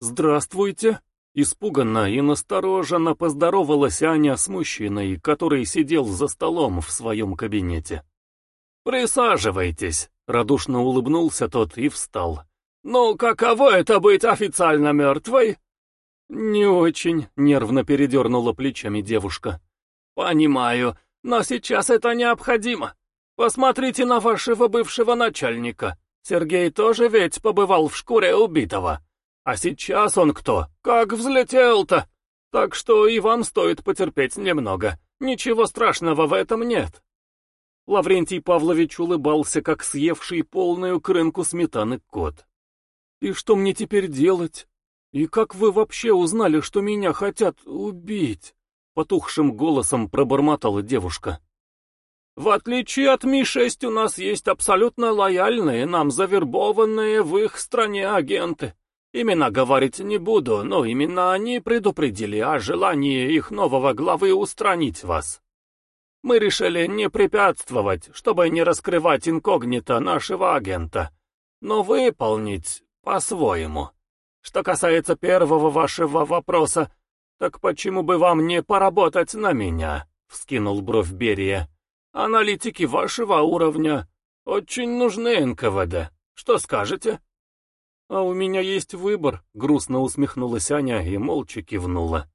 «Здравствуйте!» Испуганно и настороженно поздоровалась Аня с мужчиной, который сидел за столом в своем кабинете. «Присаживайтесь», — радушно улыбнулся тот и встал. «Ну, каково это быть официально мертвой?» «Не очень», — нервно передернула плечами девушка. «Понимаю, но сейчас это необходимо. Посмотрите на вашего бывшего начальника. Сергей тоже ведь побывал в шкуре убитого. А сейчас он кто? Как взлетел-то? Так что и вам стоит потерпеть немного. Ничего страшного в этом нет. Лаврентий Павлович улыбался, как съевший полную крынку сметаны кот. «И что мне теперь делать? И как вы вообще узнали, что меня хотят убить?» Потухшим голосом пробормотала девушка. «В отличие от Ми-6 у нас есть абсолютно лояльные, нам завербованные в их стране агенты. Имена говорить не буду, но именно они предупредили о желании их нового главы устранить вас. Мы решили не препятствовать, чтобы не раскрывать инкогнито нашего агента, но выполнить по-своему. Что касается первого вашего вопроса, так почему бы вам не поработать на меня?» — вскинул бровь Берия. «Аналитики вашего уровня очень нужны НКВД. Что скажете?» «А у меня есть выбор», — грустно усмехнулась Аня и молча кивнула.